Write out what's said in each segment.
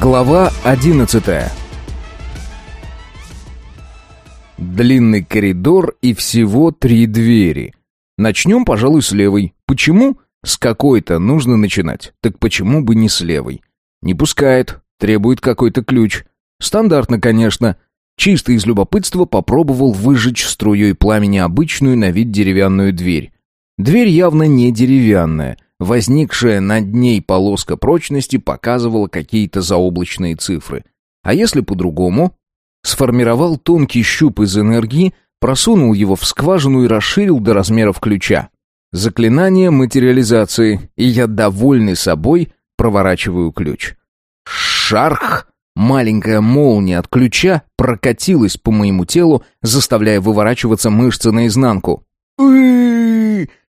Глава 11 Длинный коридор и всего три двери. Начнем, пожалуй, с левой. Почему? С какой-то нужно начинать. Так почему бы не с левой? Не пускает, требует какой-то ключ. Стандартно, конечно. Чисто из любопытства попробовал выжечь струей пламени обычную на вид деревянную дверь. Дверь явно не деревянная — Возникшая над ней полоска прочности показывала какие-то заоблачные цифры. А если по-другому? Сформировал тонкий щуп из энергии, просунул его в скважину и расширил до размеров ключа. Заклинание материализации, и я, довольный собой, проворачиваю ключ. Шарх! Маленькая молния от ключа прокатилась по моему телу, заставляя выворачиваться мышцы наизнанку.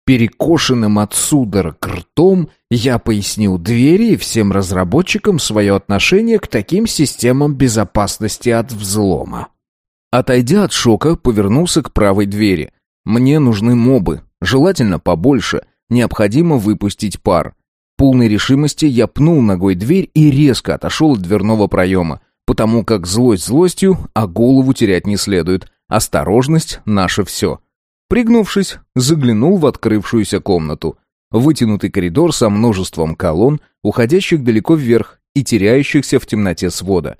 Перекошенным от судорог ртом я пояснил двери и всем разработчикам свое отношение к таким системам безопасности от взлома. Отойдя от шока, повернулся к правой двери. Мне нужны мобы, желательно побольше, необходимо выпустить пар. Полной решимости я пнул ногой дверь и резко отошел от дверного проема, потому как злость злостью, а голову терять не следует. Осторожность — наше все. Пригнувшись, заглянул в открывшуюся комнату. Вытянутый коридор со множеством колонн, уходящих далеко вверх и теряющихся в темноте свода.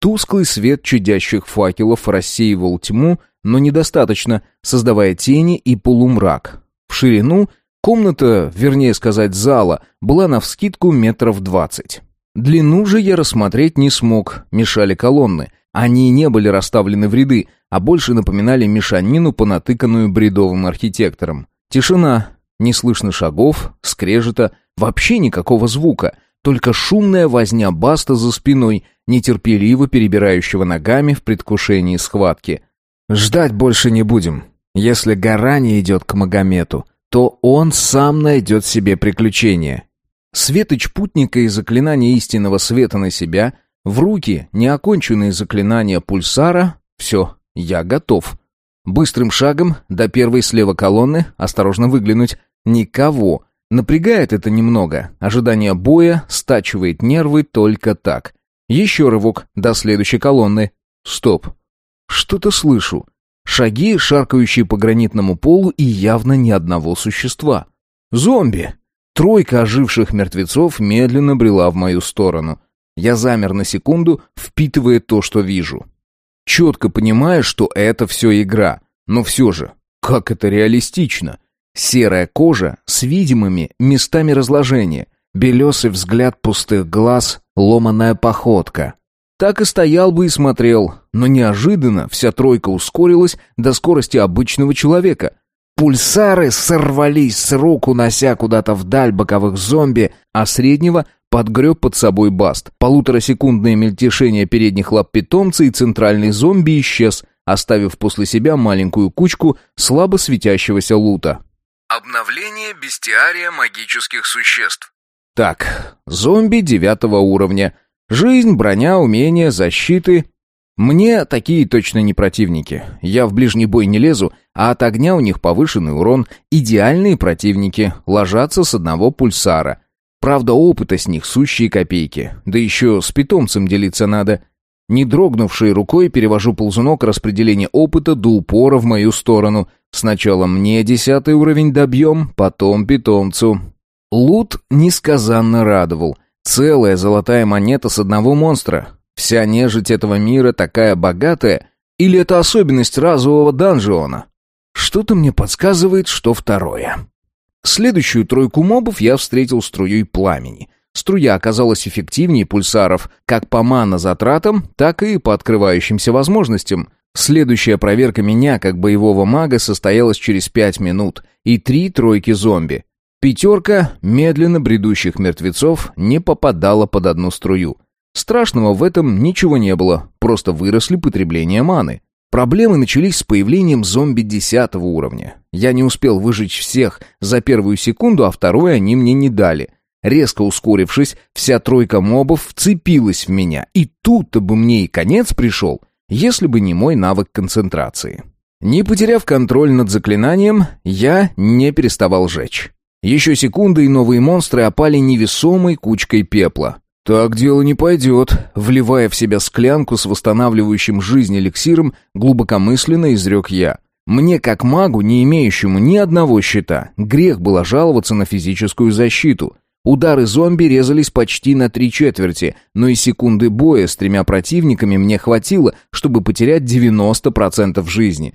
Тусклый свет чадящих факелов рассеивал тьму, но недостаточно, создавая тени и полумрак. В ширину комната, вернее сказать зала, была навскидку метров двадцать. Длину же я рассмотреть не смог, мешали колонны. Они не были расставлены в ряды, а больше напоминали мешанину, понатыканную бредовым архитектором. Тишина, не слышно шагов, скрежета, вообще никакого звука, только шумная возня Баста за спиной, нетерпеливо перебирающего ногами в предвкушении схватки. «Ждать больше не будем. Если гора не идет к Магомету, то он сам найдет себе приключения». Светоч путника и заклинание истинного света на себя, в руки неоконченные заклинания пульсара — все, я готов. Быстрым шагом до первой слева колонны, осторожно выглянуть. Никого. Напрягает это немного. Ожидание боя стачивает нервы только так. Еще рывок до следующей колонны. Стоп. Что-то слышу. Шаги, шаркающие по гранитному полу, и явно ни одного существа. Зомби! Тройка оживших мертвецов медленно брела в мою сторону. Я замер на секунду, впитывая то, что вижу четко понимая, что это все игра. Но все же, как это реалистично? Серая кожа с видимыми местами разложения, белесый взгляд пустых глаз, ломаная походка. Так и стоял бы и смотрел, но неожиданно вся тройка ускорилась до скорости обычного человека. Пульсары сорвались с рук, унося куда-то вдаль боковых зомби, а среднего подгреб под собой Баст. Полуторасекундное мельтешение передних лап питомца и центральный зомби исчез, оставив после себя маленькую кучку слабо светящегося лута. Обновление бестиария магических существ. Так, зомби девятого уровня. Жизнь, броня, умения, защиты. Мне такие точно не противники. Я в ближний бой не лезу, а от огня у них повышенный урон. Идеальные противники, ложатся с одного пульсара. Правда, опыта с них сущие копейки. Да еще с питомцем делиться надо. Не дрогнувшей рукой перевожу ползунок распределения опыта до упора в мою сторону. Сначала мне десятый уровень добьем, потом питомцу. Лут несказанно радовал. Целая золотая монета с одного монстра. Вся нежить этого мира такая богатая? Или это особенность разового данжиона? Что-то мне подсказывает, что второе. Следующую тройку мобов я встретил струей пламени. Струя оказалась эффективнее пульсаров как по мана-затратам, так и по открывающимся возможностям. Следующая проверка меня, как боевого мага, состоялась через пять минут, и три тройки зомби. Пятерка медленно бредущих мертвецов не попадала под одну струю. Страшного в этом ничего не было, просто выросли потребления маны. Проблемы начались с появлением зомби десятого уровня. Я не успел выжечь всех за первую секунду, а вторую они мне не дали. Резко ускорившись, вся тройка мобов вцепилась в меня, и тут-то бы мне и конец пришел, если бы не мой навык концентрации. Не потеряв контроль над заклинанием, я не переставал жечь. Еще секунды, и новые монстры опали невесомой кучкой пепла. «Так дело не пойдет», — вливая в себя склянку с восстанавливающим жизнь эликсиром, глубокомысленно изрек я. «Мне, как магу, не имеющему ни одного щита, грех было жаловаться на физическую защиту. Удары зомби резались почти на три четверти, но и секунды боя с тремя противниками мне хватило, чтобы потерять 90% жизни.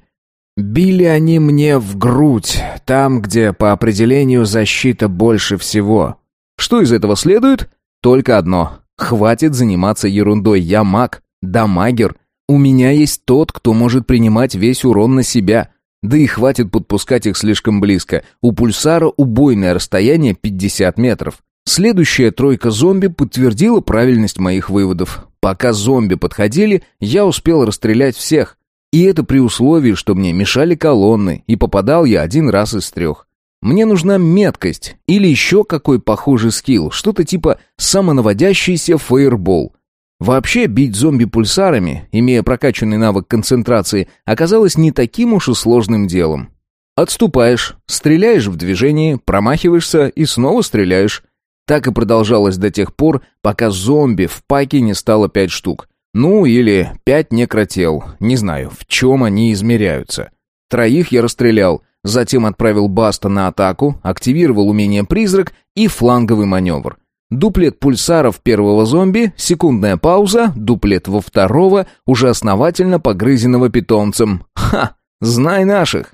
Били они мне в грудь, там, где по определению защита больше всего. Что из этого следует? Только одно. Хватит заниматься ерундой, я маг, дамагер. У меня есть тот, кто может принимать весь урон на себя. Да и хватит подпускать их слишком близко. У пульсара убойное расстояние 50 метров. Следующая тройка зомби подтвердила правильность моих выводов. Пока зомби подходили, я успел расстрелять всех. И это при условии, что мне мешали колонны, и попадал я один раз из трех. Мне нужна меткость или еще какой похожий скилл, что-то типа самонаводящийся фаербол. Вообще, бить зомби пульсарами, имея прокачанный навык концентрации, оказалось не таким уж и сложным делом. Отступаешь, стреляешь в движении, промахиваешься и снова стреляешь. Так и продолжалось до тех пор, пока зомби в паке не стало пять штук. Ну, или пять некротел, не знаю, в чем они измеряются. Троих я расстрелял, затем отправил Баста на атаку, активировал умение «Призрак» и фланговый маневр. Дуплет пульсаров первого зомби, секундная пауза, дуплет во второго, уже основательно погрызенного питомцем. Ха! Знай наших!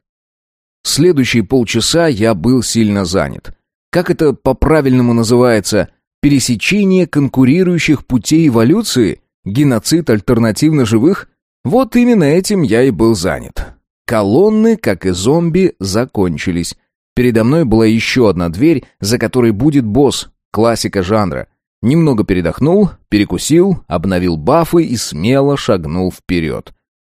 Следующие полчаса я был сильно занят. Как это по-правильному называется? Пересечение конкурирующих путей эволюции? Геноцид альтернативно живых? Вот именно этим я и был занят. Колонны, как и зомби, закончились. Передо мной была еще одна дверь, за которой будет босс, Классика жанра. Немного передохнул, перекусил, обновил бафы и смело шагнул вперед.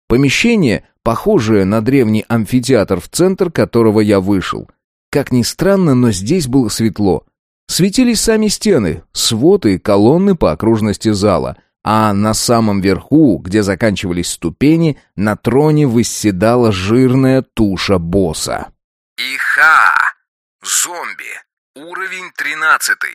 Помещение, похожее на древний амфитеатр, в центр которого я вышел. Как ни странно, но здесь было светло. Светились сами стены, своды и колонны по окружности зала, а на самом верху, где заканчивались ступени, на троне восседала жирная туша босса. Иха! Зомби! Уровень тринадцатый.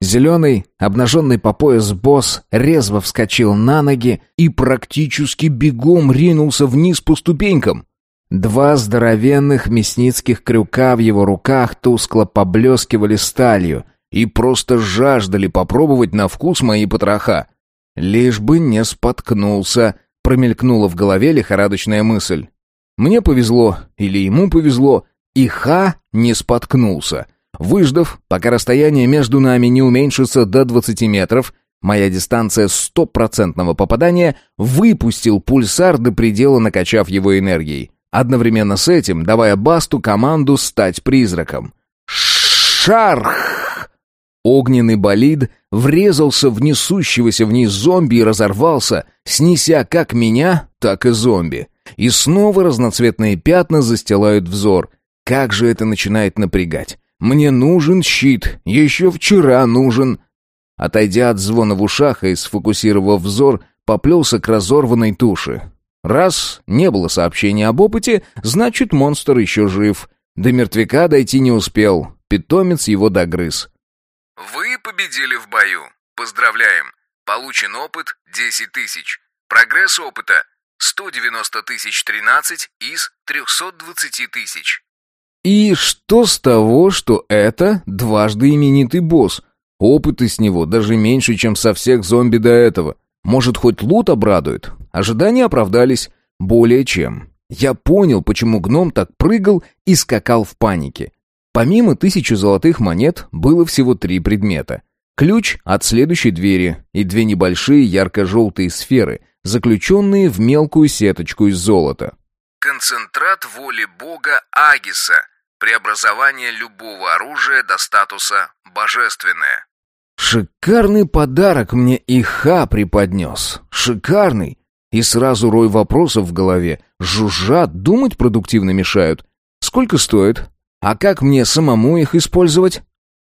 Зеленый, обнаженный по пояс босс, резво вскочил на ноги и практически бегом ринулся вниз по ступенькам. Два здоровенных мясницких крюка в его руках тускло поблескивали сталью и просто жаждали попробовать на вкус мои потроха. Лишь бы не споткнулся, промелькнула в голове лихорадочная мысль. Мне повезло, или ему повезло, и Ха не споткнулся — Выждав, пока расстояние между нами не уменьшится до 20 метров, моя дистанция стопроцентного попадания, выпустил пульсар до предела, накачав его энергией. Одновременно с этим давая Басту команду стать призраком. Шарх! Огненный болид врезался в несущегося вниз зомби и разорвался, снеся как меня, так и зомби. И снова разноцветные пятна застилают взор. Как же это начинает напрягать. Мне нужен щит, еще вчера нужен. Отойдя от звона в ушах и сфокусировав взор, поплелся к разорванной туше. Раз не было сообщения об опыте, значит, монстр еще жив. До мертвяка дойти не успел. Питомец его догрыз. Победили в бою. Поздравляем. Получен опыт 10 тысяч. Прогресс опыта 190 тысяч 13 из 320 тысяч. И что с того, что это дважды именитый босс? Опыты с него даже меньше, чем со всех зомби до этого. Может, хоть лут обрадует? Ожидания оправдались более чем. Я понял, почему гном так прыгал и скакал в панике. Помимо тысячи золотых монет, было всего три предмета. Ключ от следующей двери и две небольшие ярко-желтые сферы, заключенные в мелкую сеточку из золота. Концентрат воли бога Агиса Преобразование любого оружия до статуса «божественное». Шикарный подарок мне Иха преподнес. Шикарный. И сразу рой вопросов в голове. Жужжат, думать продуктивно мешают. Сколько стоит? А как мне самому их использовать?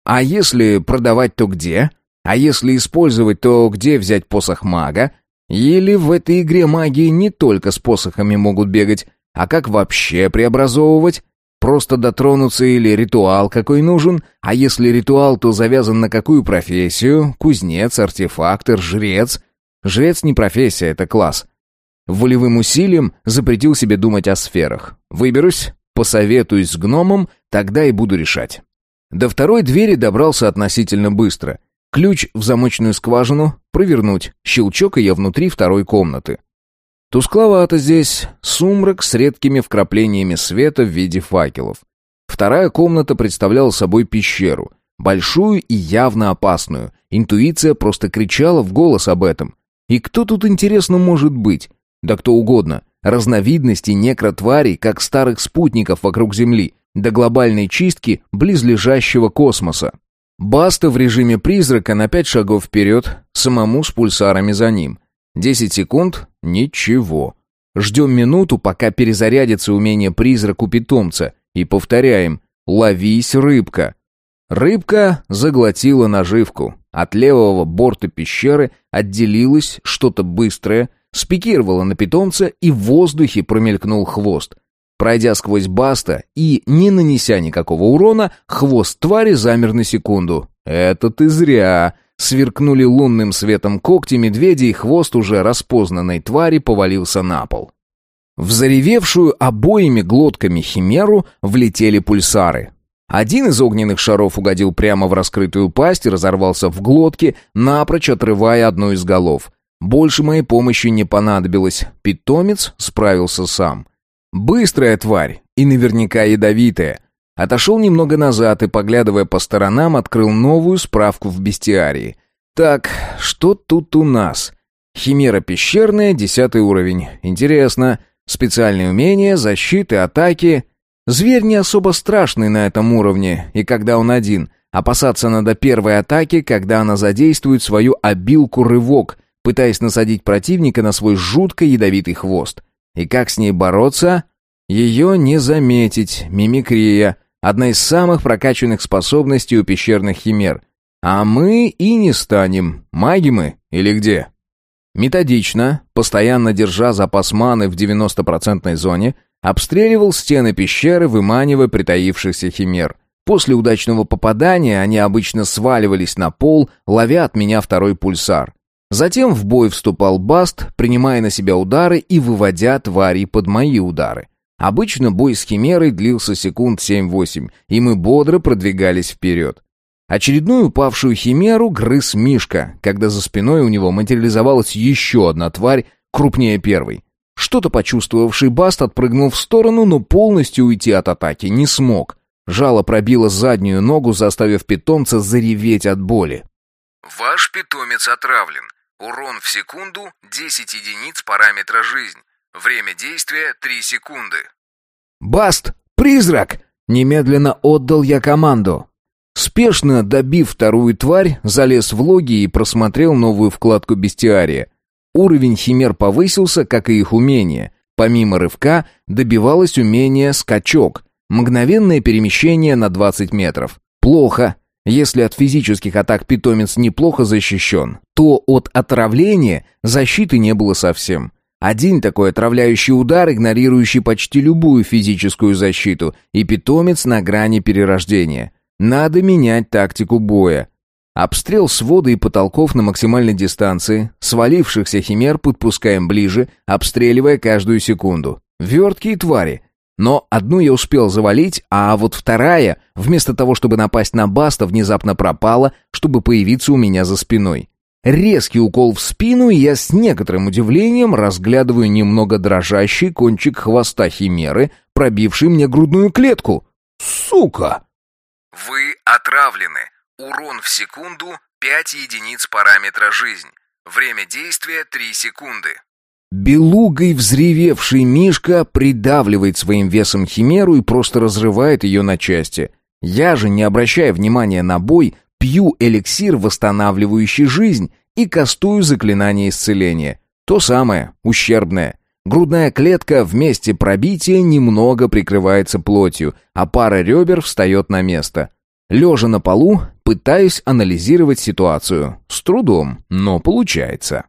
А если продавать, то где? А если использовать, то где взять посох мага? Или в этой игре магии не только с посохами могут бегать, а как вообще преобразовывать? Просто дотронуться или ритуал какой нужен? А если ритуал, то завязан на какую профессию? Кузнец, артефактор, жрец? Жрец не профессия, это класс. Волевым усилием запретил себе думать о сферах. Выберусь, посоветуюсь с гномом, тогда и буду решать. До второй двери добрался относительно быстро. Ключ в замочную скважину, провернуть, щелчок и я внутри второй комнаты. Тускловато здесь, сумрак с редкими вкраплениями света в виде факелов. Вторая комната представляла собой пещеру, большую и явно опасную. Интуиция просто кричала в голос об этом. И кто тут, интересно, может быть? Да кто угодно. Разновидностей некротварей, как старых спутников вокруг Земли, до глобальной чистки близлежащего космоса. Баста в режиме призрака на пять шагов вперед, самому с пульсарами за ним. Десять секунд — ничего. Ждем минуту, пока перезарядится умение призрак у питомца, и повторяем «Ловись, рыбка!». Рыбка заглотила наживку. От левого борта пещеры отделилось что-то быстрое, спикировало на питомца, и в воздухе промелькнул хвост. Пройдя сквозь Баста и не нанеся никакого урона, хвост твари замер на секунду. «Это ты зря!» Сверкнули лунным светом когти медведя, и хвост уже распознанной твари повалился на пол. В заревевшую обоими глотками химеру влетели пульсары. Один из огненных шаров угодил прямо в раскрытую пасть и разорвался в глотке, напрочь отрывая одну из голов. Больше моей помощи не понадобилось. Питомец справился сам. Быстрая тварь и наверняка ядовитая. Отошел немного назад и, поглядывая по сторонам, открыл новую справку в бестиарии. Так, что тут у нас? Химера пещерная, десятый уровень. Интересно. Специальные умения, защиты, атаки. Зверь не особо страшный на этом уровне, и когда он один. Опасаться надо первой атаки, когда она задействует свою обилку-рывок, пытаясь насадить противника на свой жутко ядовитый хвост. И как с ней бороться? Ее не заметить, мимикрия. Одна из самых прокачанных способностей у пещерных химер. А мы и не станем. Маги мы или где? Методично, постоянно держа запас маны в 90% зоне, обстреливал стены пещеры, выманивая притаившихся химер. После удачного попадания они обычно сваливались на пол, ловя от меня второй пульсар. Затем в бой вступал Баст, принимая на себя удары и выводя твари под мои удары. Обычно бой с Химерой длился секунд 7-8, и мы бодро продвигались вперед. Очередную упавшую Химеру грыз Мишка, когда за спиной у него материализовалась еще одна тварь, крупнее первой. Что-то почувствовавший Баст отпрыгнул в сторону, но полностью уйти от атаки не смог. Жало пробило заднюю ногу, заставив питомца зареветь от боли. Ваш питомец отравлен. Урон в секунду 10 единиц параметра жизнь. Время действия 3 секунды. «Баст! Призрак!» Немедленно отдал я команду. Спешно добив вторую тварь, залез в логи и просмотрел новую вкладку бестиария. Уровень химер повысился, как и их умение. Помимо рывка, добивалось умение «скачок», мгновенное перемещение на 20 метров. Плохо. Если от физических атак питомец неплохо защищен, то от отравления защиты не было совсем. Один такой отравляющий удар, игнорирующий почти любую физическую защиту, и питомец на грани перерождения. Надо менять тактику боя. Обстрел свода и потолков на максимальной дистанции, свалившихся химер подпускаем ближе, обстреливая каждую секунду. Верткие твари. Но одну я успел завалить, а вот вторая, вместо того, чтобы напасть на Баста, внезапно пропала, чтобы появиться у меня за спиной. Резкий укол в спину, и я с некоторым удивлением разглядываю немного дрожащий кончик хвоста химеры, пробивший мне грудную клетку. Сука! Вы отравлены. Урон в секунду 5 единиц параметра жизнь. Время действия 3 секунды. Белугой взревевший Мишка придавливает своим весом химеру и просто разрывает ее на части. Я же, не обращая внимания на бой, пью эликсир, восстанавливающий жизнь, и кастую заклинание исцеления. То самое, ущербное. Грудная клетка в месте пробития немного прикрывается плотью, а пара ребер встает на место. Лежа на полу, пытаюсь анализировать ситуацию. С трудом, но получается.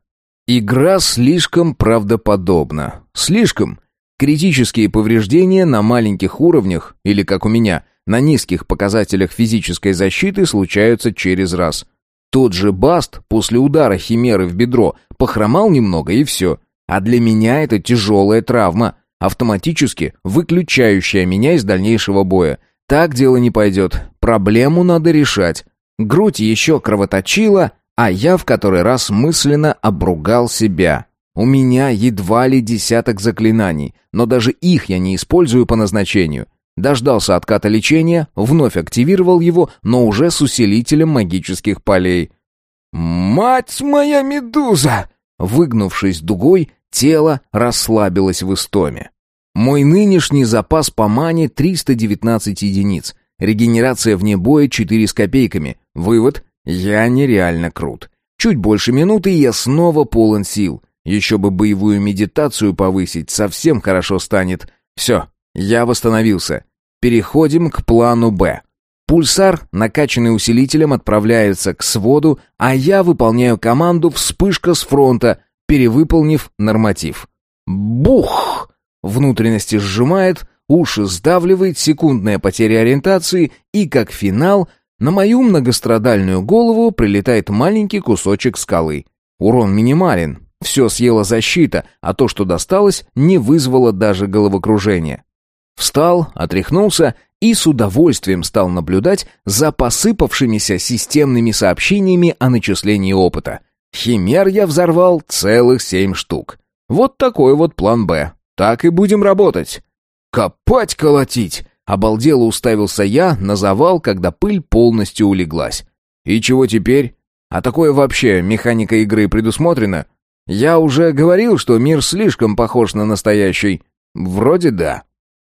Игра слишком правдоподобна. Слишком. Критические повреждения на маленьких уровнях, или как у меня, на низких показателях физической защиты случаются через раз. Тот же Баст после удара химеры в бедро похромал немного и все. А для меня это тяжелая травма, автоматически выключающая меня из дальнейшего боя. Так дело не пойдет. Проблему надо решать. Грудь еще кровоточила, а я в который раз мысленно обругал себя. У меня едва ли десяток заклинаний, но даже их я не использую по назначению. Дождался отката лечения, вновь активировал его, но уже с усилителем магических полей. «Мать моя медуза!» Выгнувшись дугой, тело расслабилось в истоме. Мой нынешний запас по мане 319 единиц. Регенерация вне боя 4 с копейками. Вывод — я нереально крут. Чуть больше минуты, и я снова полон сил. Еще бы боевую медитацию повысить, совсем хорошо станет. Все, я восстановился. Переходим к плану «Б». Пульсар, накачанный усилителем, отправляется к своду, а я выполняю команду «Вспышка с фронта», перевыполнив норматив. Бух! Внутренности сжимает, уши сдавливает, секундная потеря ориентации, и, как финал, на мою многострадальную голову прилетает маленький кусочек скалы. Урон минимален, все съела защита, а то, что досталось, не вызвало даже головокружения. Встал, отряхнулся и с удовольствием стал наблюдать за посыпавшимися системными сообщениями о начислении опыта. Химер я взорвал целых семь штук. Вот такой вот план «Б». Так и будем работать. «Копать, колотить!» — обалдело уставился я на завал, когда пыль полностью улеглась. «И чего теперь? А такое вообще механика игры предусмотрена? Я уже говорил, что мир слишком похож на настоящий. Вроде да».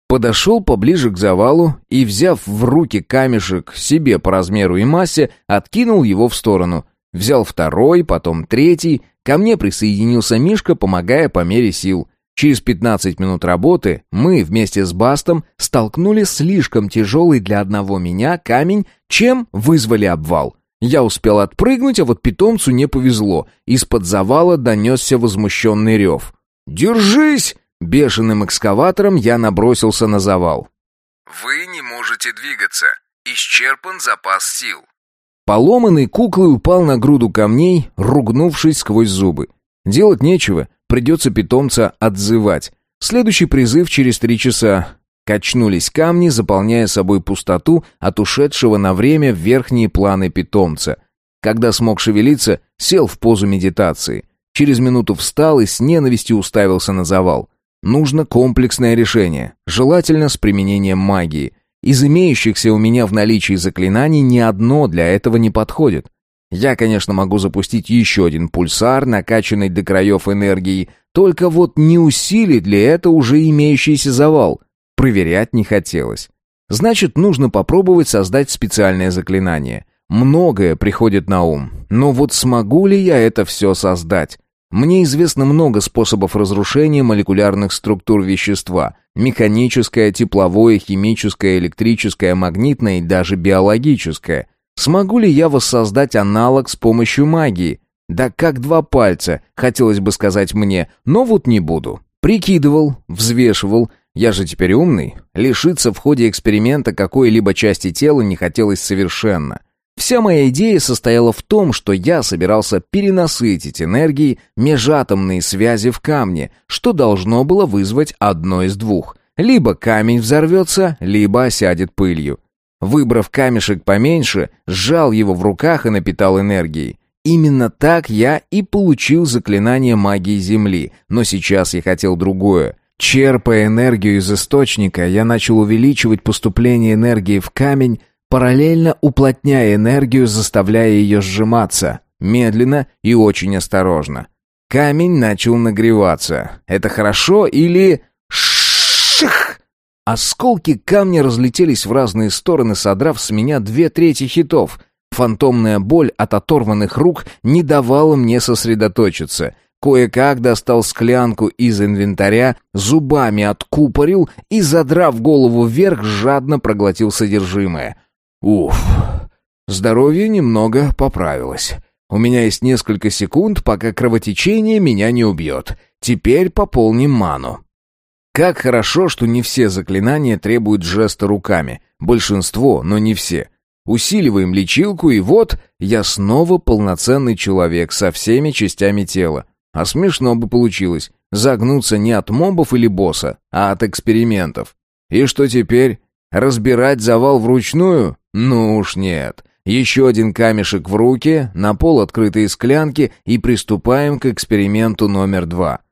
Подошел поближе к завалу и, взяв в руки камешек себе по размеру и массе, откинул его в сторону. Взял второй, потом третий. Ко мне присоединился Мишка, помогая по мере сил. Через 15 минут работы мы вместе с Бастом столкнули слишком тяжелый для одного меня камень, чем вызвали обвал. Я успел отпрыгнуть, а вот питомцу не повезло. Из-под завала донесся возмущенный рев. «Держись!» Бешеным экскаватором я набросился на завал. Вы не можете двигаться. Исчерпан запас сил. Поломанный куклой упал на груду камней, ругнувшись сквозь зубы. Делать нечего, придется питомца отзывать. Следующий призыв через три часа. Качнулись камни, заполняя собой пустоту от ушедшего на время в верхние планы питомца. Когда смог шевелиться, сел в позу медитации. Через минуту встал и с ненавистью уставился на завал. Нужно комплексное решение, желательно с применением магии. Из имеющихся у меня в наличии заклинаний ни одно для этого не подходит. Я, конечно, могу запустить еще один пульсар, накачанный до краев энергией, только вот не усилит ли это уже имеющийся завал. Проверять не хотелось. Значит, нужно попробовать создать специальное заклинание. Многое приходит на ум. Но вот смогу ли я это все создать? Мне известно много способов разрушения молекулярных структур вещества. Механическое, тепловое, химическое, электрическое, магнитное и даже биологическое. Смогу ли я воссоздать аналог с помощью магии? Да как два пальца, хотелось бы сказать мне, но вот не буду. Прикидывал, взвешивал. Я же теперь умный. Лишиться в ходе эксперимента какой-либо части тела не хотелось совершенно. Вся моя идея состояла в том, что я собирался перенасытить энергией межатомные связи в камне, что должно было вызвать одно из двух. Либо камень взорвется, либо осядет пылью. Выбрав камешек поменьше, сжал его в руках и напитал энергией. Именно так я и получил заклинание магии Земли, но сейчас я хотел другое. Черпая энергию из источника, я начал увеличивать поступление энергии в камень, параллельно уплотняя энергию, заставляя ее сжиматься, медленно и очень осторожно. Камень начал нагреваться. Это хорошо или... Ших! Осколки камня разлетелись в разные стороны, содрав с меня две трети хитов. Фантомная боль от оторванных рук не давала мне сосредоточиться. Кое-как достал склянку из инвентаря, зубами откупорил и, задрав голову вверх, жадно проглотил содержимое. Уф, здоровье немного поправилось. У меня есть несколько секунд, пока кровотечение меня не убьет. Теперь пополним ману. Как хорошо, что не все заклинания требуют жеста руками. Большинство, но не все. Усиливаем лечилку, и вот я снова полноценный человек со всеми частями тела. А смешно бы получилось. Загнуться не от мобов или босса, а от экспериментов. И что теперь? Разбирать завал вручную? Ну уж нет. Еще один камешек в руки, на пол открытые склянки и приступаем к эксперименту номер два.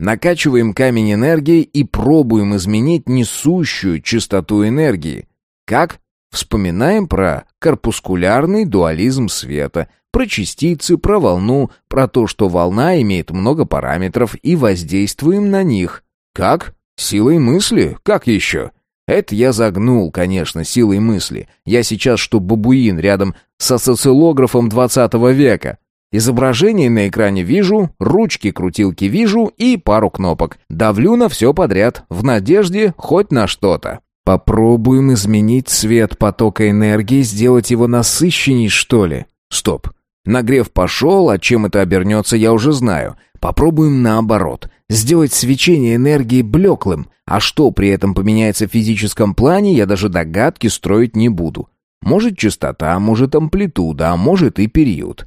Накачиваем камень энергией и пробуем изменить несущую частоту энергии. Как? Вспоминаем про корпускулярный дуализм света, про частицы, про волну, про то, что волна имеет много параметров и воздействуем на них. Как? Силой мысли? Как еще? Это я загнул, конечно, силой мысли. Я сейчас что бабуин рядом со социолографом 20 века. Изображение на экране вижу, ручки-крутилки вижу и пару кнопок. Давлю на все подряд, в надежде хоть на что-то. Попробуем изменить цвет потока энергии, сделать его насыщенней, что ли? Стоп. Нагрев пошел, а чем это обернется, я уже знаю. Попробуем наоборот. Сделать свечение энергии блеклым. А что при этом поменяется в физическом плане, я даже догадки строить не буду. Может частота, может амплитуда, а может и период.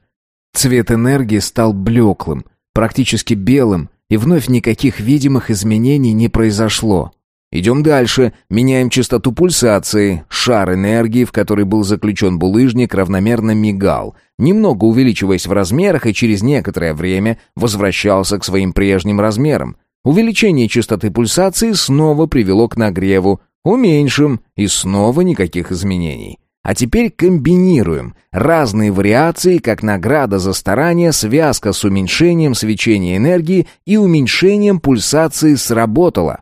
Цвет энергии стал блеклым, практически белым, и вновь никаких видимых изменений не произошло. Идем дальше, меняем частоту пульсации. Шар энергии, в который был заключен булыжник, равномерно мигал, немного увеличиваясь в размерах и через некоторое время возвращался к своим прежним размерам. Увеличение частоты пульсации снова привело к нагреву, уменьшим, и снова никаких изменений. А теперь комбинируем. Разные вариации, как награда за старание, связка с уменьшением свечения энергии и уменьшением пульсации сработала.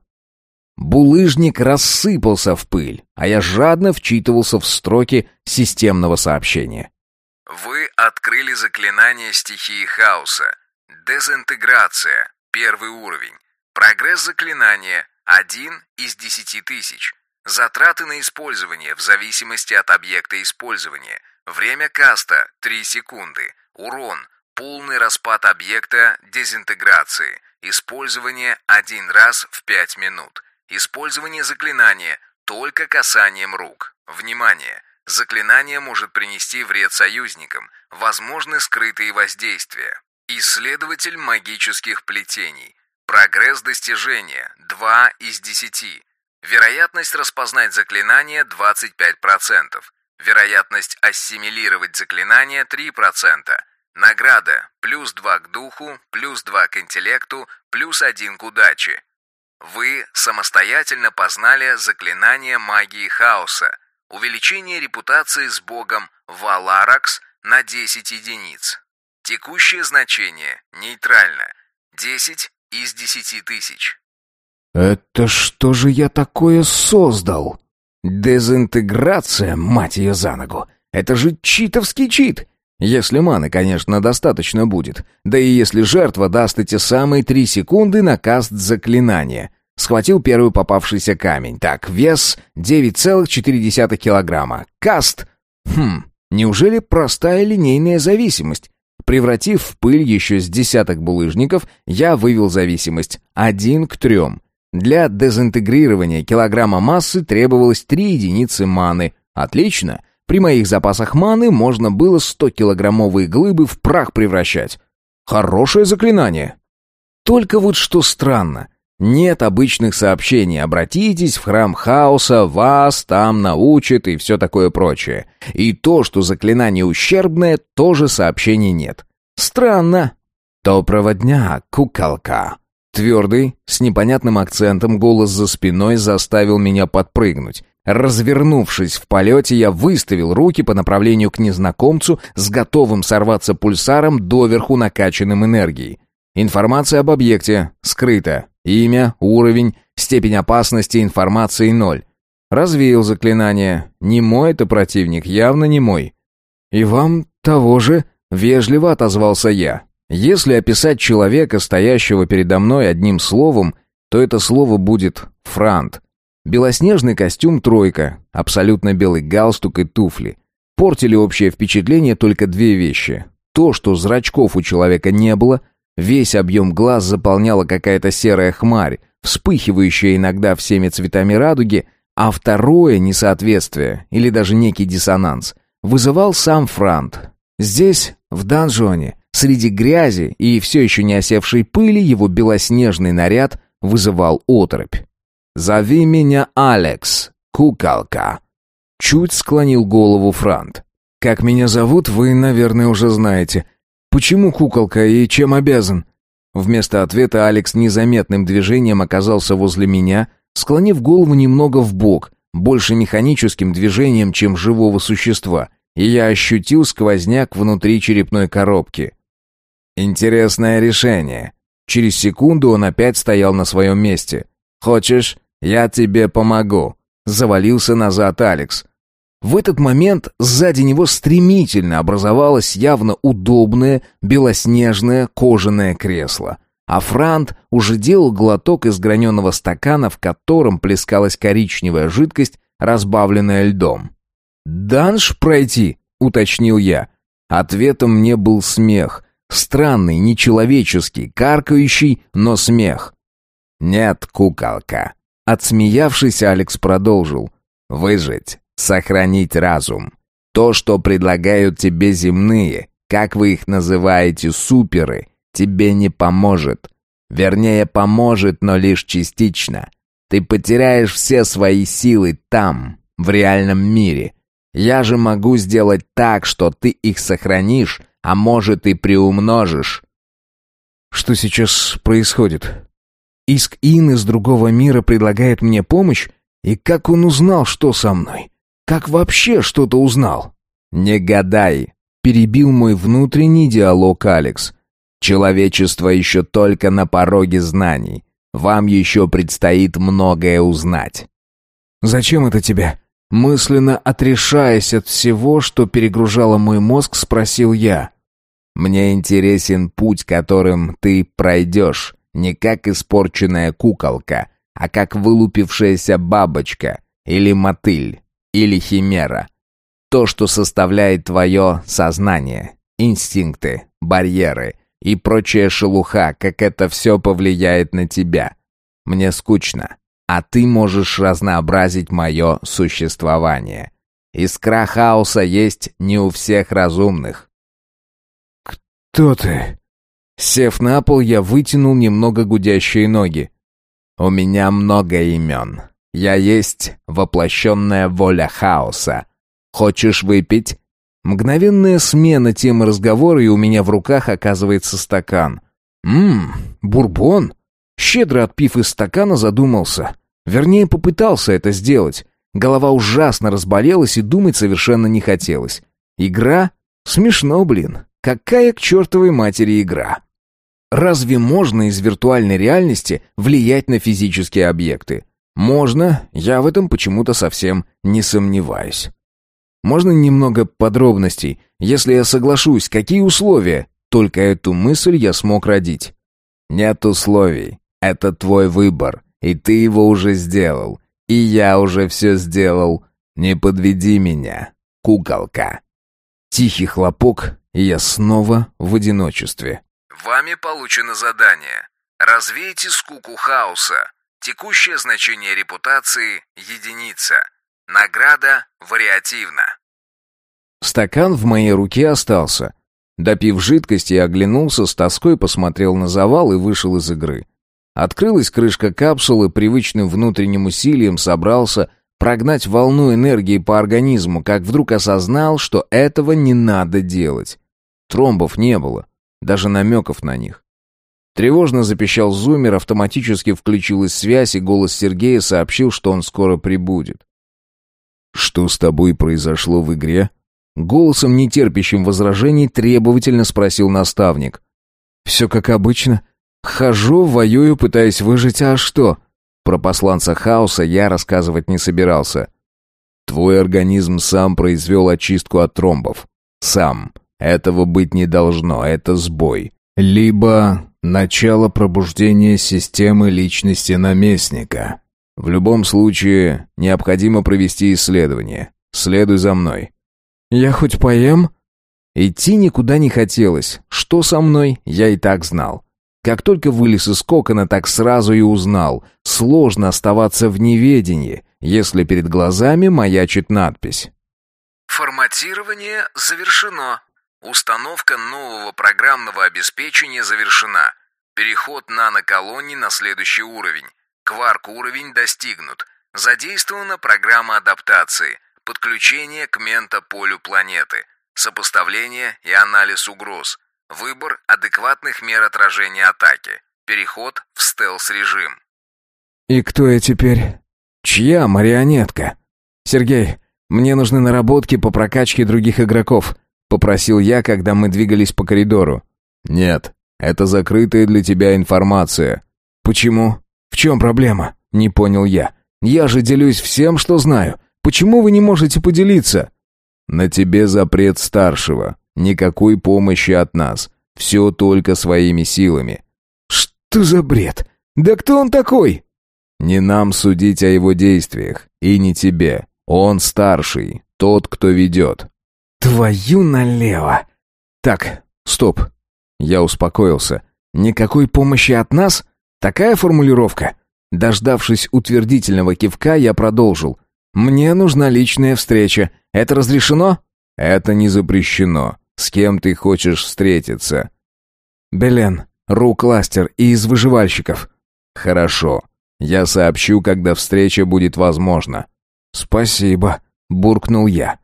Булыжник рассыпался в пыль, а я жадно вчитывался в строки системного сообщения. Вы открыли заклинание стихии хаоса. Дезинтеграция. Первый уровень. Прогресс заклинания. Один из десяти тысяч. Затраты на использование в зависимости от объекта использования. Время каста – 3 секунды. Урон – полный распад объекта дезинтеграции. Использование один раз в 5 минут. Использование заклинания только касанием рук. Внимание! Заклинание может принести вред союзникам. Возможны скрытые воздействия. Исследователь магических плетений. Прогресс достижения – 2 из 10. Вероятность распознать заклинание 25%. Вероятность ассимилировать заклинание 3%. Награда плюс 2 к духу, плюс 2 к интеллекту, плюс 1 к удаче. Вы самостоятельно познали заклинание магии хаоса. Увеличение репутации с богом Валаракс на 10 единиц. Текущее значение нейтрально. 10 из 10 тысяч. «Это что же я такое создал?» «Дезинтеграция, мать ее за ногу! Это же читовский чит!» Если маны, конечно, достаточно будет. Да и если жертва даст эти самые три секунды на каст заклинания. Схватил первый попавшийся камень. Так, вес 9,4 килограмма. Каст... Хм, неужели простая линейная зависимость? Превратив в пыль еще с десяток булыжников, я вывел зависимость. Один к трем. Для дезинтегрирования килограмма массы требовалось 3 единицы маны. Отлично. При моих запасах маны можно было 100-килограммовые глыбы в прах превращать. Хорошее заклинание. Только вот что странно. Нет обычных сообщений «обратитесь в храм хаоса, вас там научат» и все такое прочее. И то, что заклинание ущербное, тоже сообщений нет. Странно. Доброго дня, куколка. Твердый, с непонятным акцентом, голос за спиной заставил меня подпрыгнуть. Развернувшись в полете, я выставил руки по направлению к незнакомцу с готовым сорваться пульсаром, доверху накачанным энергией. Информация об объекте скрыта. Имя, уровень, степень опасности информации ноль. Развеял заклинание. Не мой это противник, явно не мой. «И вам того же?» — вежливо отозвался я. Если описать человека, стоящего передо мной одним словом, то это слово будет «франт». Белоснежный костюм «тройка», абсолютно белый галстук и туфли. Портили общее впечатление только две вещи. То, что зрачков у человека не было, весь объем глаз заполняла какая-то серая хмарь, вспыхивающее иногда всеми цветами радуги, а второе несоответствие или даже некий диссонанс вызывал сам Франт. Здесь, в данжоне, среди грязи и все еще не осевшей пыли, его белоснежный наряд вызывал оторопь. «Зови меня Алекс, куколка», — чуть склонил голову Франт. «Как меня зовут, вы, наверное, уже знаете. Почему куколка и чем обязан?» Вместо ответа Алекс незаметным движением оказался возле меня, склонив голову немного в бок, больше механическим движением, чем живого существа, и я ощутил сквозняк внутри черепной коробки. Интересное решение. Через секунду он опять стоял на своем месте. «Хочешь, я тебе помогу?» Завалился назад Алекс. В этот момент сзади него стремительно образовалось явно удобное белоснежное кожаное кресло. А Франт уже делал глоток из граненого стакана, в котором плескалась коричневая жидкость, разбавленная льдом. «Данж пройти?» — уточнил я. Ответом мне был смех. Странный, нечеловеческий, каркающий, но смех. «Нет, куколка». Отсмеявшись, Алекс продолжил. «Выжить сохранить разум. То, что предлагают тебе земные, как вы их называете, суперы, тебе не поможет. Вернее, поможет, но лишь частично. Ты потеряешь все свои силы там, в реальном мире. Я же могу сделать так, что ты их сохранишь, а может и приумножишь. Что сейчас происходит? Иск Ин из другого мира предлагает мне помощь, и как он узнал, что со мной? Как вообще что-то узнал? Не гадай, перебил мой внутренний диалог Алекс. Человечество еще только на пороге знаний. Вам еще предстоит многое узнать. Зачем это тебе? Мысленно отрешаясь от всего, что перегружало мой мозг, спросил я. Мне интересен путь, которым ты пройдешь, не как испорченная куколка, а как вылупившаяся бабочка или мотыль или химера. То, что составляет твое сознание, инстинкты, барьеры и прочая шелуха, как это все повлияет на тебя. Мне скучно, а ты можешь разнообразить мое существование. Искра хаоса есть не у всех разумных. «Кто ты?» Сев на пол, я вытянул немного гудящие ноги. «У меня много имен. Я есть воплощенная воля хаоса. Хочешь выпить?» Мгновенная смена темы разговора, и у меня в руках оказывается стакан. «Ммм, бурбон?» Щедро отпив из стакана, задумался. Вернее, попытался это сделать. Голова ужасно разболелась, и думать совершенно не хотелось. Игра? Смешно, блин. Какая к чертовой матери игра? Разве можно из виртуальной реальности влиять на физические объекты? Можно, я в этом почему-то совсем не сомневаюсь. Можно немного подробностей, если я соглашусь, какие условия? Только эту мысль я смог родить. Нет условий. Это твой выбор, и ты его уже сделал. И я уже все сделал. Не подведи меня, куколка. Тихий хлопок, и я снова в одиночестве. Вами получено задание. Развейте скуку хаоса. Текущее значение репутации – единица. Награда вариативна. Стакан в моей руке остался. Допив жидкости, я оглянулся, с тоской посмотрел на завал и вышел из игры. Открылась крышка капсулы, привычным внутренним усилием собрался прогнать волну энергии по организму, как вдруг осознал, что этого не надо делать. Тромбов не было, даже намеков на них. Тревожно запищал зумер, автоматически включилась связь, и голос Сергея сообщил, что он скоро прибудет. «Что с тобой произошло в игре?» Голосом, нетерпящим возражений, требовательно спросил наставник. «Все как обычно. Хожу, воюю, пытаюсь выжить, а что?» Про посланца хаоса я рассказывать не собирался. «Твой организм сам произвел очистку от тромбов. Сам. Этого быть не должно, это сбой. Либо начало пробуждения системы личности наместника. В любом случае, необходимо провести исследование. Следуй за мной. Я хоть поем? Идти никуда не хотелось. Что со мной, я и так знал. Как только вылез из кокона, так сразу и узнал. Сложно оставаться в неведении, если перед глазами маячит надпись. Форматирование завершено. Установка нового программного обеспечения завершена. Переход наноколоний на следующий уровень. Кварк-уровень достигнут. Задействована программа адаптации. Подключение к ментополю планеты. Сопоставление и анализ угроз. Выбор адекватных мер отражения атаки. Переход в стелс-режим. «И кто я теперь? Чья марионетка?» «Сергей, мне нужны наработки по прокачке других игроков», — попросил я, когда мы двигались по коридору. «Нет, это закрытая для тебя информация». «Почему? В чем проблема?» — не понял я. «Я же делюсь всем, что знаю. Почему вы не можете поделиться?» «На тебе запрет старшего. Никакой помощи от нас. Все только своими силами». «Что за бред? Да кто он такой?» «Не нам судить о его действиях. И не тебе. Он старший. Тот, кто ведет». «Твою налево!» «Так, стоп». Я успокоился. «Никакой помощи от нас? Такая формулировка?» Дождавшись утвердительного кивка, я продолжил. «Мне нужна личная встреча. Это разрешено?» «Это не запрещено. С кем ты хочешь встретиться?» «Белен, Ру-кластер и из выживальщиков». «Хорошо. Я сообщу, когда встреча будет возможна». «Спасибо», — буркнул я.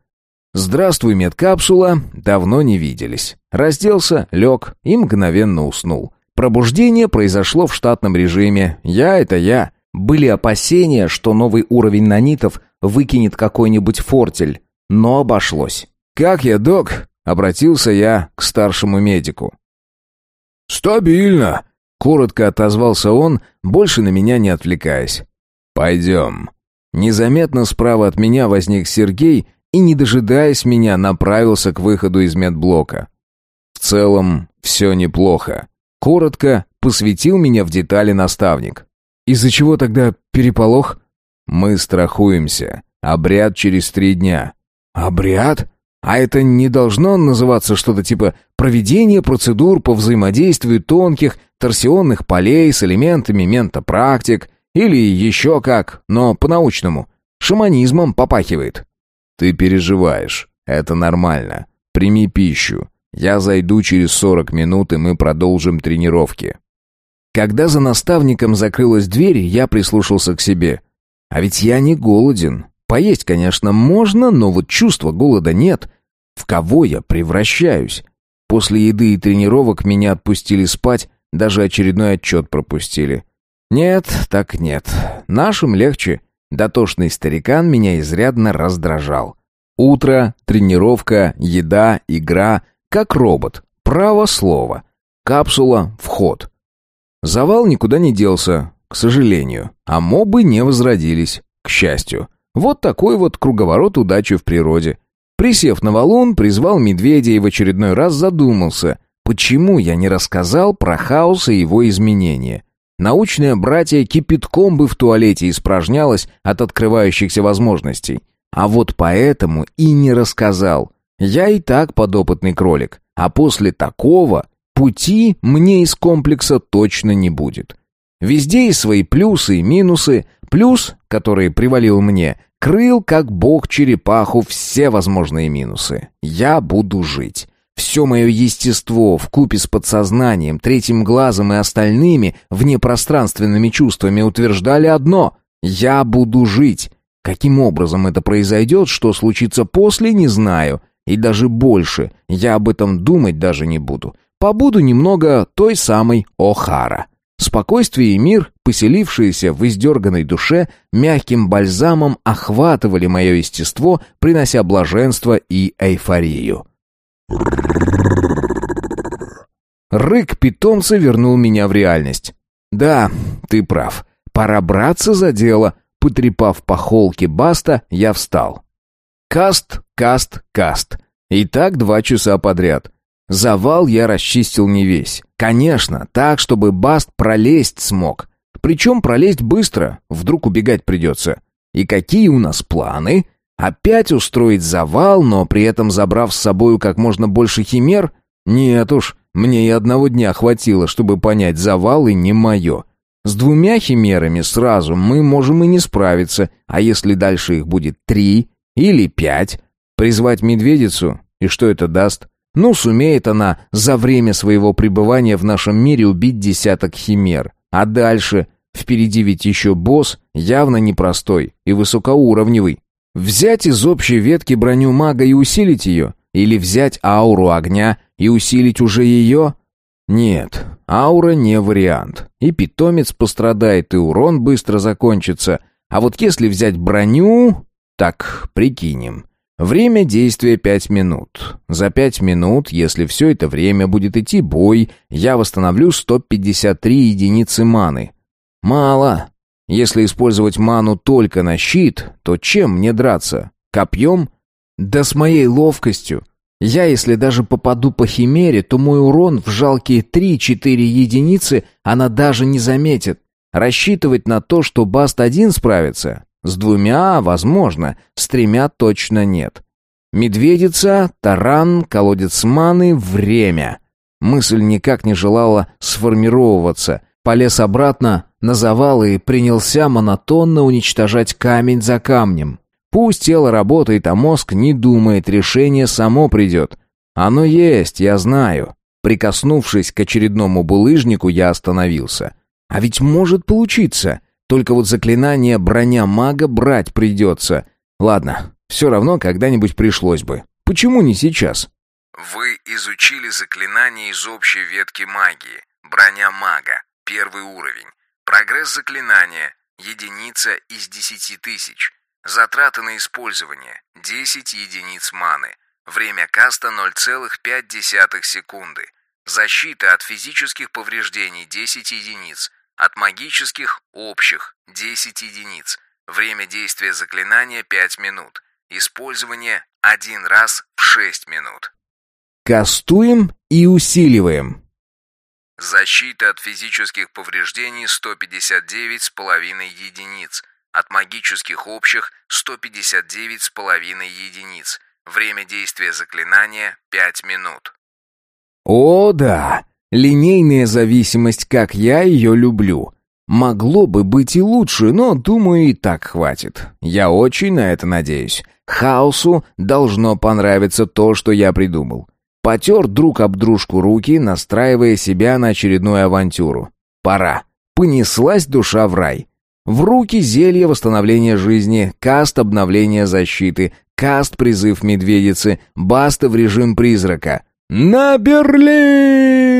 «Здравствуй, медкапсула. Давно не виделись». Разделся, лег и мгновенно уснул. Пробуждение произошло в штатном режиме. Я — это я. Были опасения, что новый уровень нанитов выкинет какой-нибудь фортель, но обошлось. «Как я, док?» — обратился я к старшему медику. «Стабильно», — коротко отозвался он, больше на меня не отвлекаясь. «Пойдем». Незаметно справа от меня возник Сергей и, не дожидаясь меня, направился к выходу из медблока. В целом, все неплохо. Коротко посвятил меня в детали наставник. Из-за чего тогда переполох? Мы страхуемся. Обряд через три дня. Обряд? А это не должно называться что-то типа проведение процедур по взаимодействию тонких торсионных полей с элементами ментопрактик или еще как, но по-научному. Шаманизмом попахивает. Ты переживаешь. Это нормально. Прими пищу. Я зайду через сорок минут, и мы продолжим тренировки. Когда за наставником закрылась дверь, я прислушался к себе. А ведь я не голоден. Поесть, конечно, можно, но вот чувства голода нет. В кого я превращаюсь? После еды и тренировок меня отпустили спать, даже очередной отчет пропустили. Нет, так нет. Нашим легче. Дотошный старикан меня изрядно раздражал. Утро, тренировка, еда, игра — как робот. Право слово. Капсула — вход. Завал никуда не делся, к сожалению. А мобы не возродились, к счастью. Вот такой вот круговорот удачи в природе. Присев на валун, призвал медведя и в очередной раз задумался, почему я не рассказал про хаос и его изменения. Научное братье кипятком бы в туалете испражнялось от открывающихся возможностей. А вот поэтому и не рассказал. Я и так подопытный кролик, а после такого пути мне из комплекса точно не будет. Везде есть свои плюсы и минусы. Плюс, который привалил мне, крыл как бог черепаху все возможные минусы. Я буду жить. Все мое естество в купе с подсознанием, третьим глазом и остальными внепространственными чувствами утверждали одно — я буду жить. Каким образом это произойдет, что случится после, не знаю. И даже больше, я об этом думать даже не буду. Побуду немного той самой О'Хара. Спокойствие и мир, поселившиеся в издерганной душе, мягким бальзамом охватывали мое естество, принося блаженство и эйфорию. Рык питомца вернул меня в реальность. «Да, ты прав. Пора браться за дело». Потрепав по холке Баста, я встал. Каст, каст, каст. И так два часа подряд. Завал я расчистил не весь. Конечно, так, чтобы Баст пролезть смог. Причем пролезть быстро, вдруг убегать придется. И какие у нас планы? Опять устроить завал, но при этом забрав с собою как можно больше химер? Нет уж, Мне и одного дня хватило, чтобы понять, завалы не мое. С двумя химерами сразу мы можем и не справиться, а если дальше их будет три или пять, призвать медведицу, и что это даст? Ну, сумеет она за время своего пребывания в нашем мире убить десяток химер. А дальше? Впереди ведь еще босс, явно непростой и высокоуровневый. Взять из общей ветки броню мага и усилить ее? Или взять ауру огня и усилить уже ее? Нет, аура не вариант. И питомец пострадает, и урон быстро закончится. А вот если взять броню... Так, прикинем. Время действия пять минут. За пять минут, если все это время будет идти бой, я восстановлю 153 единицы маны. Мало. Если использовать ману только на щит, то чем мне драться? Копьем? Да с моей ловкостью. Я, если даже попаду по химере, то мой урон в жалкие 3-4 единицы она даже не заметит. Рассчитывать на то, что Баст-1 справится? С двумя, возможно, с тремя точно нет. Медведица, таран, колодец маны, время. Мысль никак не желала сформировываться. Полез обратно на завалы и принялся монотонно уничтожать камень за камнем. Пусть тело работает, а мозг не думает, решение само придет. Оно есть, я знаю. Прикоснувшись к очередному булыжнику, я остановился. А ведь может получиться. Только вот заклинание броня мага брать придется. Ладно, все равно когда-нибудь пришлось бы. Почему не сейчас? Вы изучили заклинание из общей ветки магии. Броня мага. Первый уровень. Прогресс заклинания. Единица из десяти тысяч. Затраты на использование – 10 единиц маны. Время каста 0,5 секунды. Защита от физических повреждений 10 единиц. От магических – общих 10 единиц. Время действия заклинания 5 минут. Использование один раз в 6 минут. Кастуем и усиливаем. Защита от физических повреждений 159,5 единиц. От магических общих 159,5 единиц. Время действия заклинания 5 минут. О, да! Линейная зависимость, как я ее люблю. Могло бы быть и лучше, но, думаю, и так хватит. Я очень на это надеюсь. Хаосу должно понравиться то, что я придумал. Потер друг об дружку руки, настраивая себя на очередную авантюру. Пора. Понеслась душа в рай. В руки зелье восстановления жизни, каст обновления защиты, каст призыв медведицы, баста в режим призрака. «На Берлин!»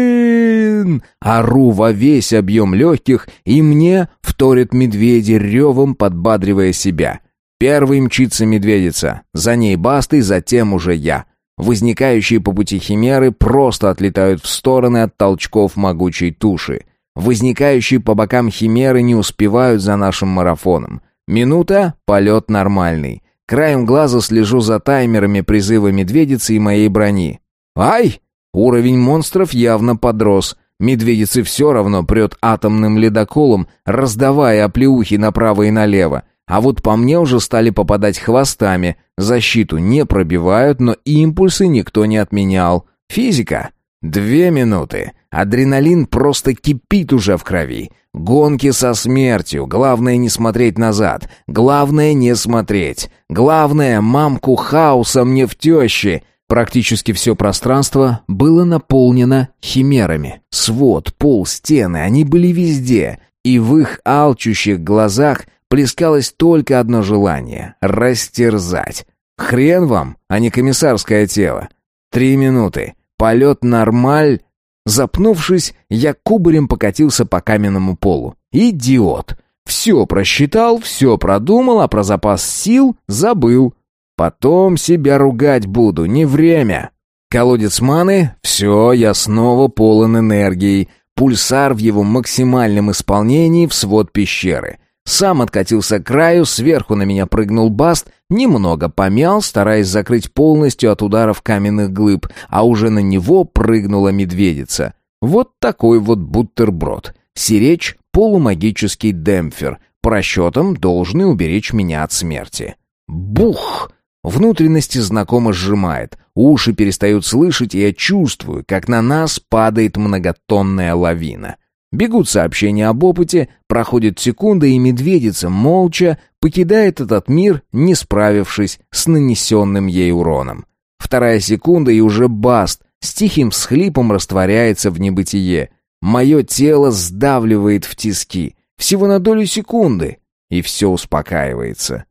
Ору во весь объем легких, и мне вторят медведи ревом, подбадривая себя. Первый мчится медведица, за ней басты, затем уже я. Возникающие по пути химеры просто отлетают в стороны от толчков могучей туши. Возникающие по бокам химеры не успевают за нашим марафоном. Минута — полет нормальный. Краем глаза слежу за таймерами призыва медведицы и моей брони. Ай! Уровень монстров явно подрос. Медведицы все равно прет атомным ледоколом, раздавая оплеухи направо и налево. А вот по мне уже стали попадать хвостами. Защиту не пробивают, но импульсы никто не отменял. Физика. Две минуты. Адреналин просто кипит уже в крови. Гонки со смертью. Главное не смотреть назад. Главное не смотреть. Главное, мамку хаоса мне в тещи. Практически все пространство было наполнено химерами. Свод, пол, стены, они были везде. И в их алчущих глазах плескалось только одно желание — растерзать. Хрен вам, а не комиссарское тело. Три минуты. Полет нормаль. Запнувшись, я кубарем покатился по каменному полу. Идиот! Все просчитал, все продумал, а про запас сил забыл. Потом себя ругать буду, не время. Колодец маны, все, я снова полон энергии. Пульсар в его максимальном исполнении в свод пещеры. Сам откатился к краю, сверху на меня прыгнул Баст, немного помял, стараясь закрыть полностью от ударов каменных глыб, а уже на него прыгнула медведица. Вот такой вот бутерброд. Сиречь — полумагический демпфер, по расчетам должны уберечь меня от смерти. Бух! Внутренности знакомо сжимает, уши перестают слышать, и я чувствую, как на нас падает многотонная лавина. Бегут сообщения об опыте, проходит секунда, и медведица молча покидает этот мир, не справившись с нанесенным ей уроном. Вторая секунда, и уже Баст с тихим всхлипом растворяется в небытие. Мое тело сдавливает в тиски. Всего на долю секунды. И все успокаивается.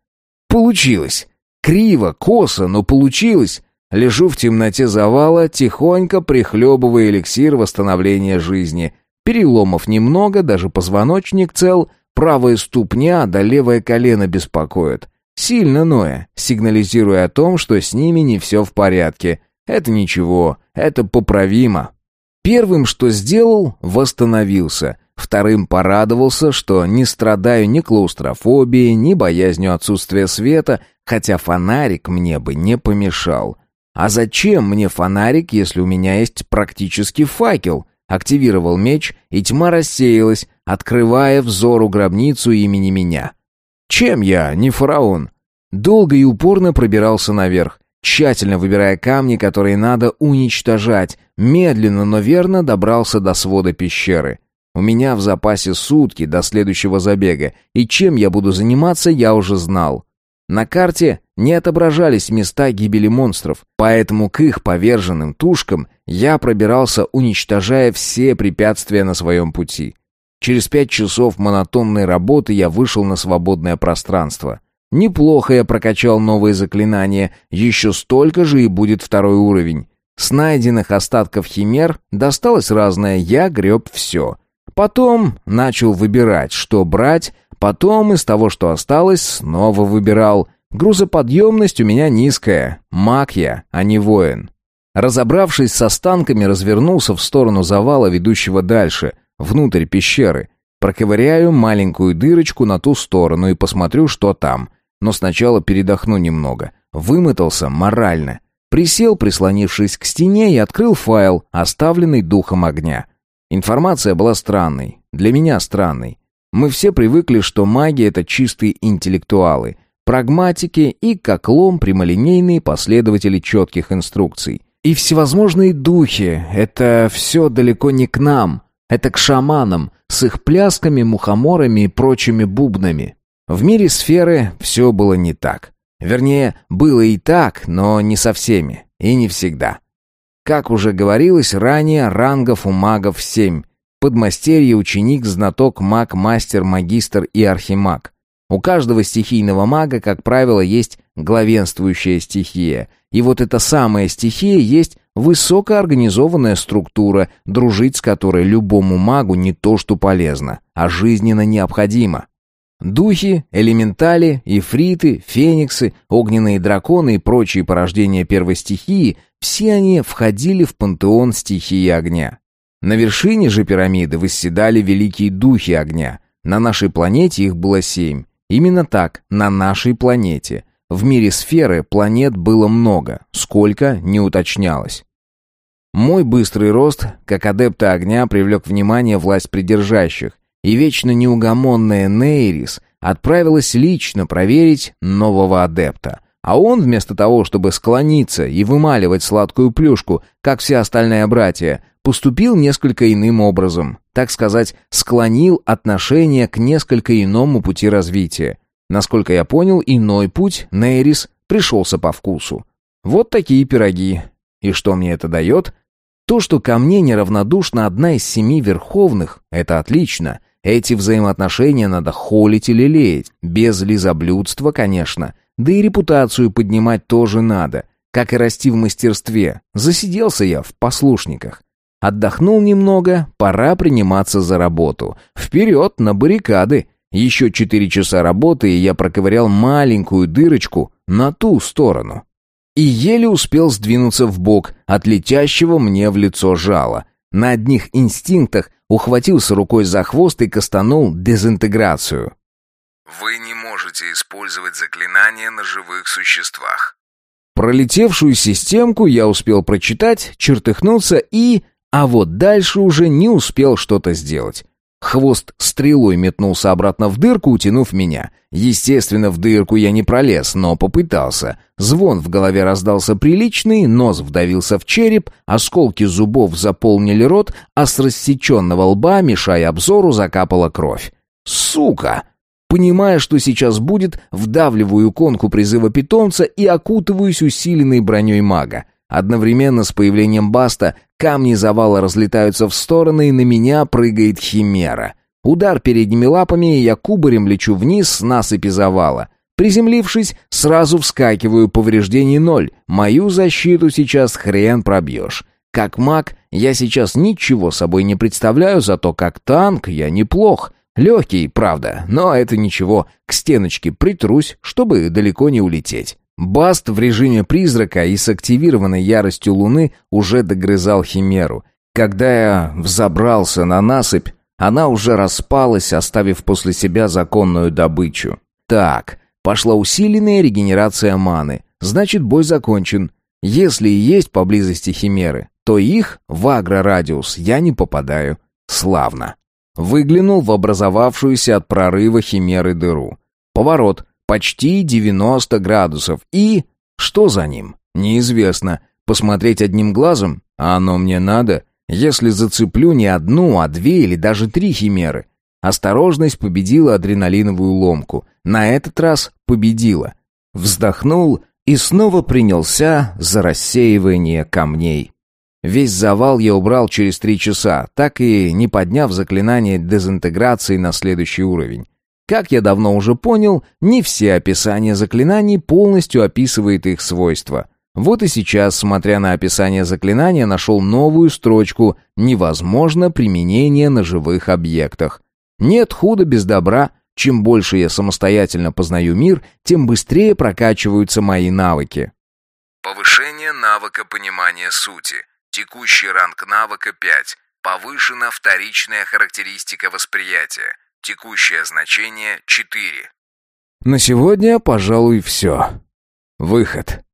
Получилось. Криво, косо, но получилось. Лежу в темноте завала, тихонько прихлебывая эликсир восстановления жизни. Переломов немного, даже позвоночник цел, правая ступня да левое колено беспокоят. Сильно ноя, сигнализируя о том, что с ними не все в порядке. Это ничего, это поправимо. Первым, что сделал, восстановился. Вторым порадовался, что не страдаю ни клаустрофобией, ни боязнью отсутствия света, хотя фонарик мне бы не помешал. А зачем мне фонарик, если у меня есть практически факел? Активировал меч, и тьма рассеялась, открывая взору гробницу имени меня. Чем я, не фараон? Долго и упорно пробирался наверх, тщательно выбирая камни, которые надо уничтожать, медленно, но верно добрался до свода пещеры. У меня в запасе сутки до следующего забега, и чем я буду заниматься, я уже знал. На карте не отображались места гибели монстров, поэтому к их поверженным тушкам я пробирался, уничтожая все препятствия на своем пути. Через пять часов монотонной работы я вышел на свободное пространство. Неплохо я прокачал новые заклинания, еще столько же и будет второй уровень. С найденных остатков химер досталось разное, я греб все. Потом начал выбирать, что брать, потом из того, что осталось, снова выбирал. Грузоподъемность у меня низкая, маг я, а не воин. Разобравшись с останками, развернулся в сторону завала, ведущего дальше, внутрь пещеры. Проковыряю маленькую дырочку на ту сторону и посмотрю, что там. Но сначала передохну немного. Вымотался морально. Присел, прислонившись к стене, и открыл файл, оставленный духом огня. Информация была странной. Для меня странной. Мы все привыкли, что маги — это чистые интеллектуалы, прагматики и, как лом, прямолинейные последователи четких инструкций. И всевозможные духи — это все далеко не к нам, это к шаманам, с их плясками, мухоморами и прочими бубнами. В мире сферы все было не так. Вернее, было и так, но не со всеми, и не всегда. Как уже говорилось ранее, рангов у магов семь. Подмастерье, ученик, знаток, маг, мастер, магистр и архимаг. У каждого стихийного мага, как правило, есть главенствующая стихия. И вот эта самая стихия есть высокоорганизованная структура, дружить с которой любому магу не то что полезно, а жизненно необходимо. Духи, элементали, ифриты, фениксы, огненные драконы и прочие порождения первой стихии – все они входили в пантеон стихии огня. На вершине же пирамиды восседали великие духи огня. На нашей планете их было семь. Именно так, на нашей планете. В мире сферы планет было много, сколько не уточнялось. Мой быстрый рост, как адепта огня, привлек внимание власть придержащих, и вечно неугомонная Нейрис отправилась лично проверить нового адепта. А он, вместо того, чтобы склониться и вымаливать сладкую плюшку, как все остальные братья, поступил несколько иным образом. Так сказать, склонил отношение к несколько иному пути развития. Насколько я понял, иной путь Нейрис пришелся по вкусу. Вот такие пироги. И что мне это дает? То, что ко мне неравнодушна одна из семи верховных, это отлично. Эти взаимоотношения надо холить или лелеять. Без лизоблюдства, конечно. Да и репутацию поднимать тоже надо. Как и расти в мастерстве. Засиделся я в послушниках. Отдохнул немного, пора приниматься за работу. Вперед, на баррикады. Еще четыре часа работы, и я проковырял маленькую дырочку на ту сторону. И еле успел сдвинуться в бок от летящего мне в лицо жала. На одних инстинктах ухватился рукой за хвост и кастанул дезинтеграцию. Вы не можете использовать заклинания на живых существах. Пролетевшую системку я успел прочитать, чертыхнуться и... А вот дальше уже не успел что-то сделать. Хвост стрелой метнулся обратно в дырку, утянув меня. Естественно, в дырку я не пролез, но попытался. Звон в голове раздался приличный, нос вдавился в череп, осколки зубов заполнили рот, а с рассеченного лба, мешая обзору, закапала кровь. «Сука!» Понимая, что сейчас будет, вдавливаю конку призыва питомца и окутываюсь усиленной броней мага. Одновременно с появлением Баста камни завала разлетаются в стороны, и на меня прыгает химера. Удар передними лапами, и я кубарем лечу вниз с насыпи завала. Приземлившись, сразу вскакиваю, повреждений ноль. Мою защиту сейчас хрен пробьешь. Как маг, я сейчас ничего собой не представляю, зато как танк я неплох. Легкий, правда, но это ничего. К стеночке притрусь, чтобы далеко не улететь. Баст в режиме призрака и с активированной яростью луны уже догрызал химеру. Когда я взобрался на насыпь, она уже распалась, оставив после себя законную добычу. Так, пошла усиленная регенерация маны. Значит, бой закончен. Если и есть поблизости химеры, то их в агрорадиус я не попадаю. Славно. Выглянул в образовавшуюся от прорыва химеры дыру. Поворот. Почти 90 градусов. И... Что за ним? Неизвестно. Посмотреть одним глазом? А оно мне надо. Если зацеплю не одну, а две или даже три химеры. Осторожность победила адреналиновую ломку. На этот раз победила. Вздохнул и снова принялся за рассеивание камней. Весь завал я убрал через три часа, так и не подняв заклинание дезинтеграции на следующий уровень. Как я давно уже понял, не все описания заклинаний полностью описывает их свойства. Вот и сейчас, смотря на описание заклинания, нашел новую строчку «Невозможно применение на живых объектах». Нет худа без добра. Чем больше я самостоятельно познаю мир, тем быстрее прокачиваются мои навыки. Повышение навыка понимания сути. Текущий ранг навыка 5. Повышена вторичная характеристика восприятия. Текущее значение 4. На сегодня, пожалуй, все. Выход.